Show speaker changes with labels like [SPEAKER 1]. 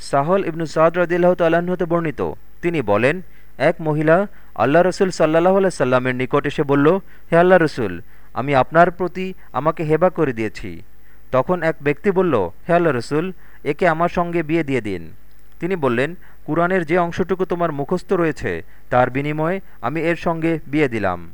[SPEAKER 1] সাহল ইবনু সাদ রদিল্লাহ তাল্লাহ্ন বর্ণিত। তিনি বলেন, এক মহিলা আল্লাহ রসুল সাল্লাহ সাল্লামের নিকট এসে বলল, হে আল্লাহ রসুল, আমি আপনার প্রতি আমাকে হেবা করে দিয়েছি। তখন এক ব্যক্তি বলল, হে আল্লাহ রসুল, একে আমার সঙ্গে বিয়ে দিয়ে দিন। তিনি বললেন, কুরআনের যে অংশটুকু তোমার মুখস্থ রয়েছে, তার বিনিময়ে আমি এর সঙ্গে বিয়ে দিলাম।